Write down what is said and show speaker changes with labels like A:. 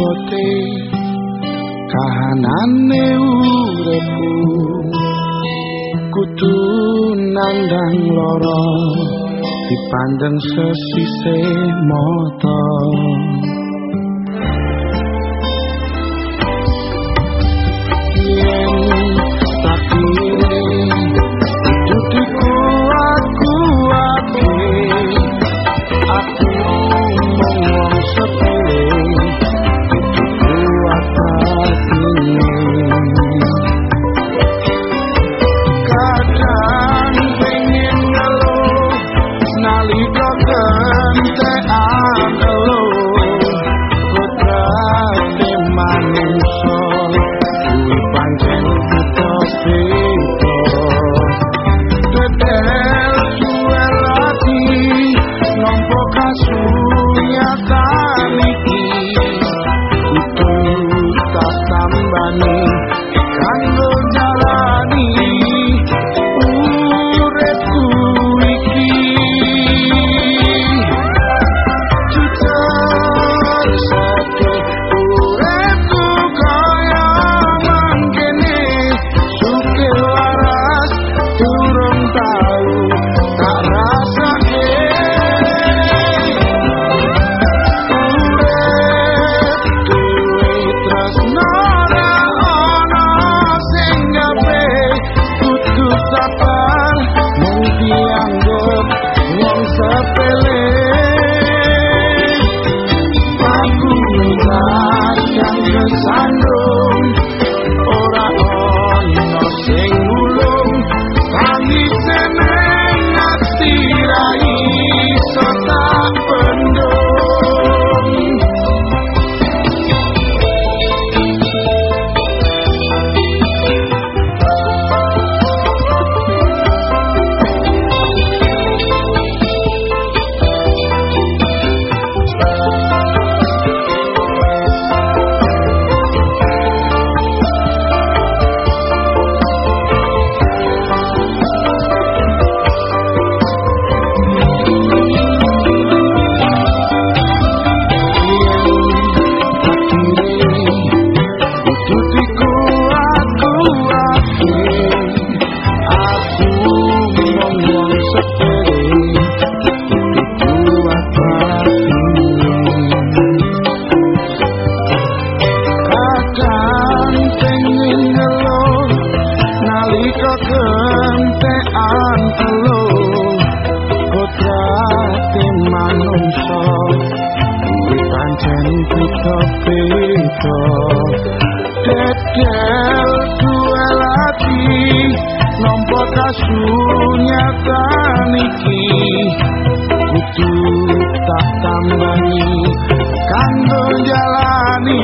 A: abote kahanane uripku. Kudu nandang lara dipandeng sesise motor manungsa kuwi pancen kita beda dedel duel ati nompo kasunyatan iki kudu tak tambahi kanggo jalani